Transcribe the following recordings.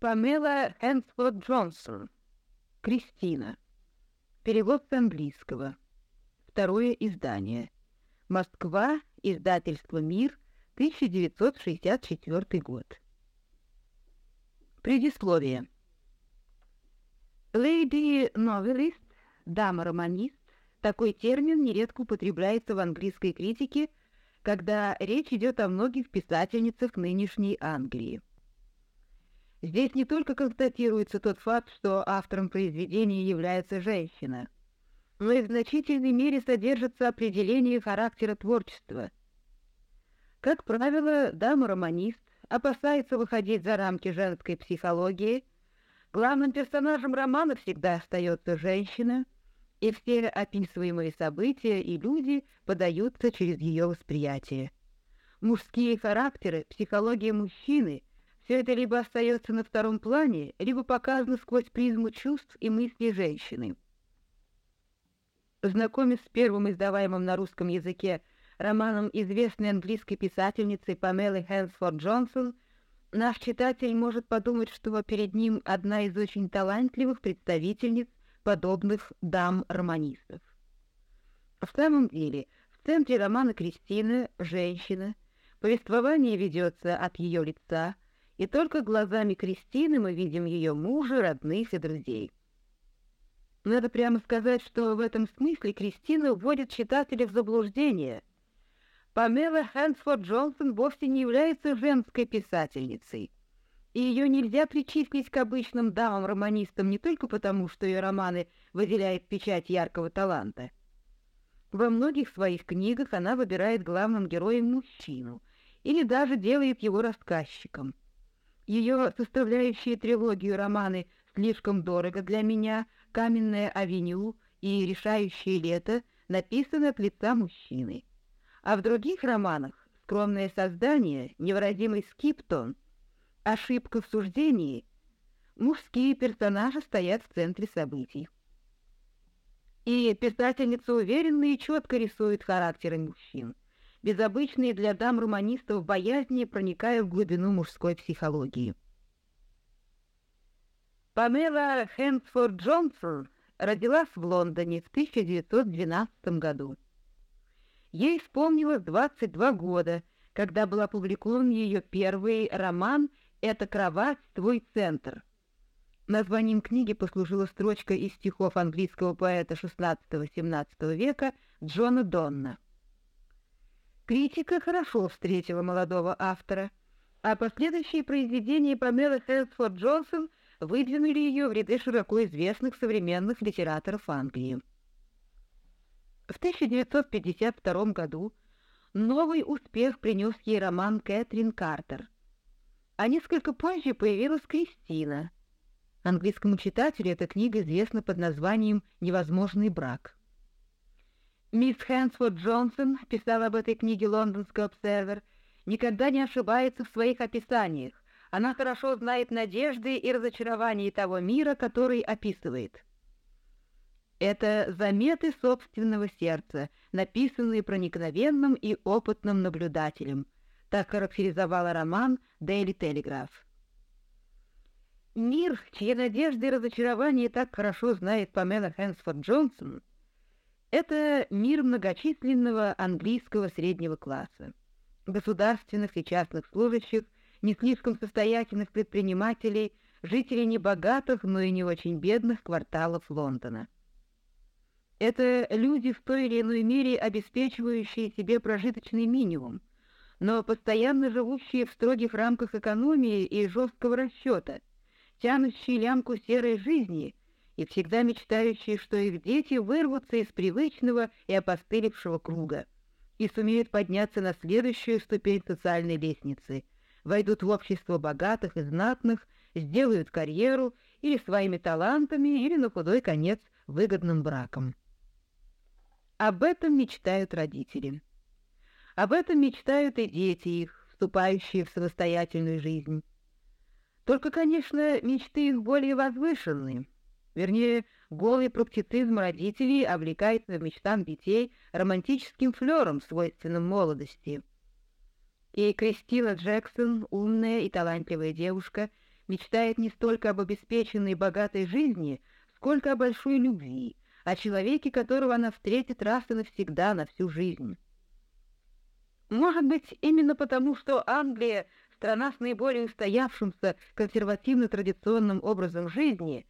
Памела Энсфорд Джонсон. Кристина. Перевод с английского. Второе издание. Москва. Издательство «Мир», 1964 год. Предисловие. Lady Novelist, дама-романист, такой термин нередко употребляется в английской критике, когда речь идет о многих писательницах нынешней Англии. Здесь не только констатируется тот факт, что автором произведения является женщина, но и в значительной мере содержится определение характера творчества. Как правило, дама-романист опасается выходить за рамки женской психологии, главным персонажем романа всегда остается женщина, и все описываемые события и люди подаются через ее восприятие. Мужские характеры, психология мужчины — все это либо остается на втором плане, либо показано сквозь призму чувств и мыслей женщины. Знакомясь с первым издаваемым на русском языке романом известной английской писательницы Памелы Хэнсфорд Джонсон, наш читатель может подумать, что перед ним одна из очень талантливых представительниц подобных дам-романистов. В самом деле, в центре романа Кристина – женщина, повествование ведется от ее лица – и только глазами Кристины мы видим ее мужа, родных и друзей. Надо прямо сказать, что в этом смысле Кристина вводит читателя в заблуждение. Памела Хэнсфорд Джонсон вовсе не является женской писательницей, и ее нельзя причислить к обычным дамам-романистам не только потому, что ее романы выделяют печать яркого таланта. Во многих своих книгах она выбирает главным героем мужчину или даже делает его рассказчиком — ее составляющие трилогию романы «Слишком дорого для меня», «Каменная авеню» и «Решающее лето» написаны от лица мужчины. А в других романах «Скромное создание», «Невыразимый скиптон», «Ошибка в суждении» мужские персонажи стоят в центре событий. И писательница уверенно и четко рисует характеры мужчин – без обычной для дам-романистов боязни, проникая в глубину мужской психологии. Памела Хэнсфорд Джонсон родилась в Лондоне в 1912 году. Ей исполнилось 22 года, когда был опубликован ее первый роман «Это кровать, твой центр». Названием книги послужила строчка из стихов английского поэта XVI-XVII века Джона Донна. Критика хорошо встретила молодого автора, а последующие произведения Памелы Хелсфорд Джонсон выдвинули ее в ряды широко известных современных литераторов Англии. В 1952 году новый успех принес ей роман Кэтрин Картер, а несколько позже появилась Кристина. Английскому читателю эта книга известна под названием «Невозможный брак». Мисс Хэнсфорд Джонсон, писала об этой книге лондонский обсервер, никогда не ошибается в своих описаниях. Она хорошо знает надежды и разочарования того мира, который описывает. Это заметы собственного сердца, написанные проникновенным и опытным наблюдателем. Так характеризовала роман «Дейли Телеграф». Мир, чьи надежды и разочарования так хорошо знает Памела Хэнсфорд Джонсон, это мир многочисленного английского среднего класса, государственных и частных служащих, не слишком состоятельных предпринимателей, жителей небогатых, но и не очень бедных кварталов Лондона. Это люди в той или иной мере обеспечивающие себе прожиточный минимум, но постоянно живущие в строгих рамках экономии и жесткого расчета, тянущие лямку серой жизни и всегда мечтающие, что их дети вырвутся из привычного и опостылевшего круга и сумеют подняться на следующую ступень социальной лестницы, войдут в общество богатых и знатных, сделают карьеру или своими талантами, или на худой конец выгодным браком. Об этом мечтают родители. Об этом мечтают и дети их, вступающие в самостоятельную жизнь. Только, конечно, мечты их более возвышенные — Вернее, голый практицизм родителей облекается в мечтам детей романтическим флером, свойственным молодости. И Кристина Джексон, умная и талантливая девушка, мечтает не столько об обеспеченной богатой жизни, сколько о большой любви, о человеке, которого она встретит раз и навсегда на всю жизнь. Может быть, именно потому, что Англия — страна с наиболее устоявшимся консервативно-традиционным образом жизни,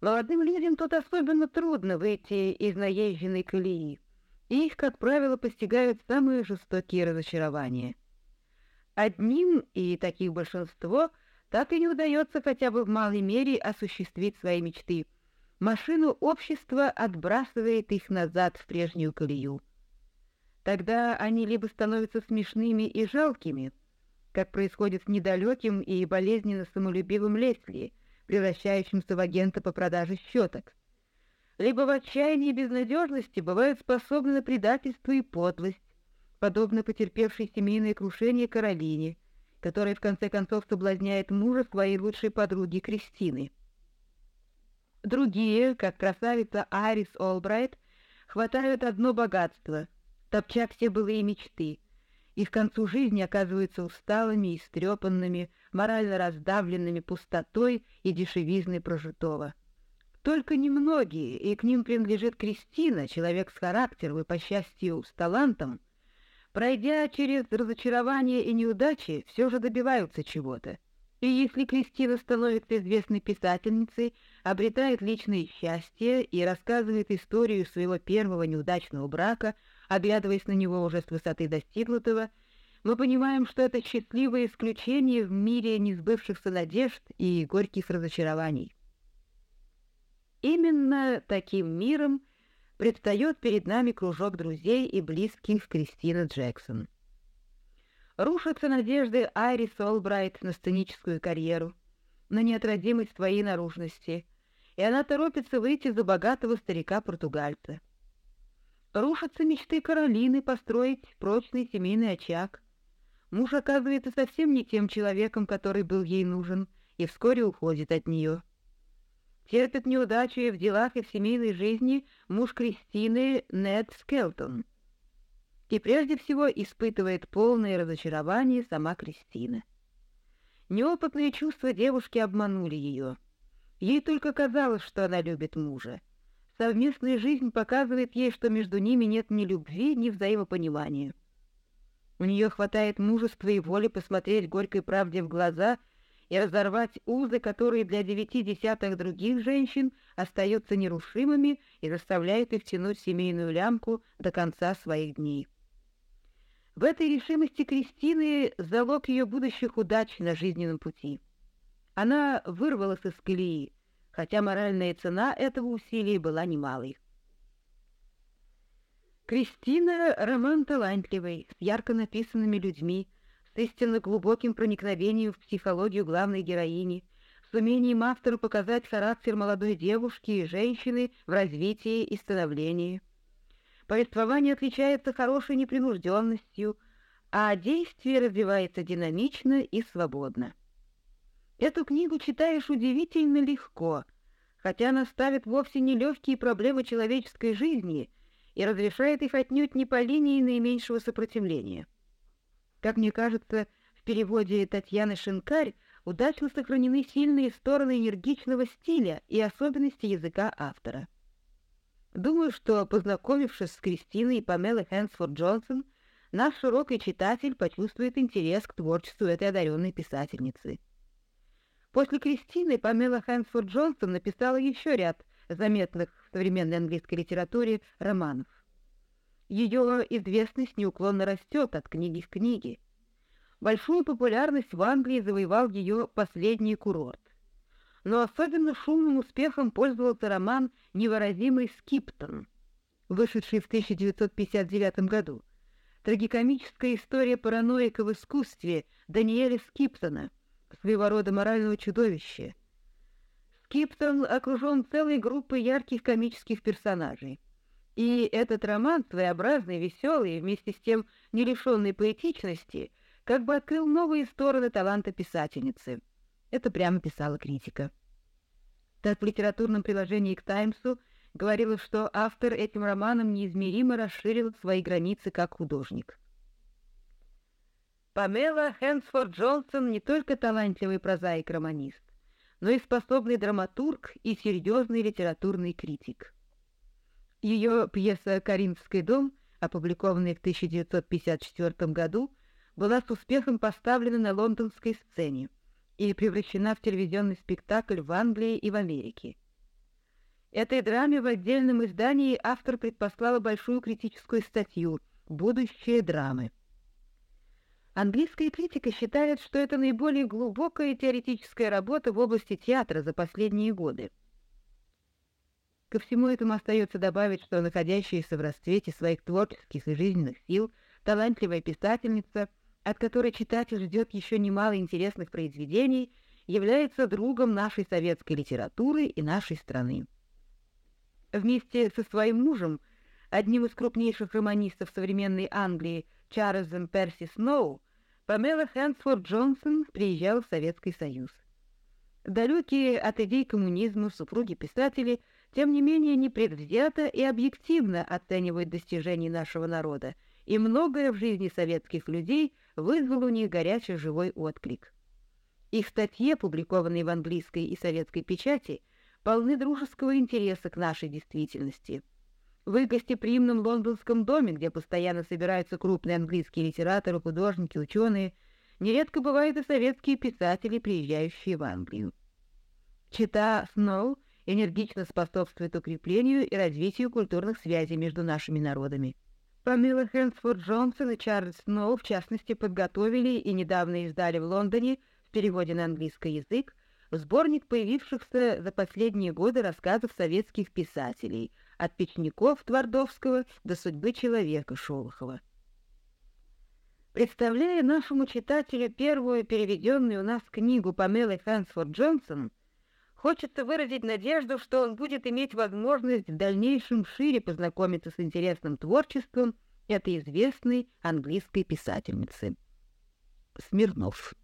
молодым людям тут особенно трудно выйти из наезженной колеи, их, как правило, постигают самые жестокие разочарования. Одним, и таких большинство, так и не удается хотя бы в малой мере осуществить свои мечты. Машину общества отбрасывает их назад в прежнюю колею. Тогда они либо становятся смешными и жалкими, как происходит с недалеким и болезненно самолюбивым Лесли, превращающимся в агента по продаже щеток, либо в отчаянии и безнадежности бывают способны на предательство и подлость, подобно потерпевшей семейное крушение Каролине, которая в конце концов соблазняет мужа своей лучшей подруги Кристины. Другие, как красавица Арис Олбрайт, хватают одно богатство, топча все былые мечты, и к концу жизни оказываются усталыми, истрепанными, морально раздавленными пустотой и дешевизной прожитого. Только немногие, и к ним принадлежит Кристина, человек с характером и, по счастью, с талантом, пройдя через разочарование и неудачи, все же добиваются чего-то. И если Кристина становится известной писательницей, обретает личное счастье и рассказывает историю своего первого неудачного брака, оглядываясь на него уже с высоты достигнутого, мы понимаем, что это счастливое исключение в мире несбывшихся надежд и горьких разочарований. Именно таким миром предстает перед нами кружок друзей и близких Кристины Джексон. Рушатся надежды Айрис Олбрайт на сценическую карьеру, на неотразимость своей наружности, и она торопится выйти за богатого старика-португальца. Рушатся мечты Каролины построить прочный семейный очаг. Муж оказывается совсем не тем человеком, который был ей нужен, и вскоре уходит от нее. Терпит неудачу и в делах, и в семейной жизни муж Кристины Нед Скелтон. И прежде всего испытывает полное разочарование сама Кристина. Неопытные чувства девушки обманули ее. Ей только казалось, что она любит мужа. Совместная жизнь показывает ей, что между ними нет ни любви, ни взаимопонимания. У нее хватает мужества и воли посмотреть горькой правде в глаза — и разорвать узы, которые для девяти десятых других женщин остаются нерушимыми и заставляют их тянуть семейную лямку до конца своих дней. В этой решимости Кристины залог ее будущих удач на жизненном пути. Она вырвалась из колеи, хотя моральная цена этого усилия была немалой. Кристина — роман талантливый, с ярко написанными людьми, с истинно глубоким проникновением в психологию главной героини, с умением автора показать характер молодой девушки и женщины в развитии и становлении. Повествование отличается хорошей непринужденностью, а действие развивается динамично и свободно. Эту книгу читаешь удивительно легко, хотя она ставит вовсе не легкие проблемы человеческой жизни и разрешает их отнюдь не по линии наименьшего сопротивления. Как мне кажется, в переводе Татьяны Шинкарь удачно сохранены сильные стороны энергичного стиля и особенности языка автора. Думаю, что, познакомившись с Кристиной и Памелой Хэнсфорд Джонсон, наш широкий читатель почувствует интерес к творчеству этой одаренной писательницы. После Кристины Памела Хэнсфорд Джонсон написала еще ряд заметных в современной английской литературе романов. Ее известность неуклонно растет от книги к книге. Большую популярность в Англии завоевал ее последний курорт. Но особенно шумным успехом пользовался роман «Невыразимый Скиптон», вышедший в 1959 году. Трагикомическая история параноика в искусстве Даниэля Скиптона, своего рода морального чудовища. Скиптон окружен целой группой ярких комических персонажей. И этот роман, своеобразный, веселый, вместе с тем не лишенный поэтичности, как бы открыл новые стороны таланта писательницы. Это прямо писала критика. Так в литературном приложении к «Таймсу» говорилось, что автор этим романом неизмеримо расширил свои границы как художник. Памела Хэнсфорд Джонсон не только талантливый прозаик-романист, но и способный драматург и серьезный литературный критик. Ее пьеса «Каринский дом», опубликованная в 1954 году, была с успехом поставлена на лондонской сцене и превращена в телевизионный спектакль в Англии и в Америке. Этой драме в отдельном издании автор предпослала большую критическую статью «Будущее драмы». Английская критика считает, что это наиболее глубокая теоретическая работа в области театра за последние годы. Ко всему этому остается добавить, что находящаяся в расцвете своих творческих и жизненных сил талантливая писательница, от которой читатель ждет еще немало интересных произведений, является другом нашей советской литературы и нашей страны. Вместе со своим мужем, одним из крупнейших романистов современной Англии, Чарльзом Перси Сноу, Памела Хэнсфорд Джонсон приезжала в Советский Союз. Далекие от идей коммунизма супруги-писатели, тем не менее, непредвзято и объективно оценивают достижения нашего народа, и многое в жизни советских людей вызвало у них горячий живой отклик. Их статьи, опубликованные в английской и советской печати, полны дружеского интереса к нашей действительности – в их гостеприимном лондонском доме, где постоянно собираются крупные английские литераторы, художники, ученые, нередко бывают и советские писатели, приезжающие в Англию. Чита Сноу энергично способствует укреплению и развитию культурных связей между нашими народами. Памела Хэнсфорд Джонсон и Чарльз Сноу, в частности, подготовили и недавно издали в Лондоне в переводе на английский язык сборник появившихся за последние годы рассказов советских писателей – от печников Твардовского до судьбы человека Шолохова. Представляя нашему читателю первую переведенную у нас книгу Памелы Хансфорд Джонсон, хочется выразить надежду, что он будет иметь возможность в дальнейшем шире познакомиться с интересным творчеством этой известной английской писательницы. Смирнов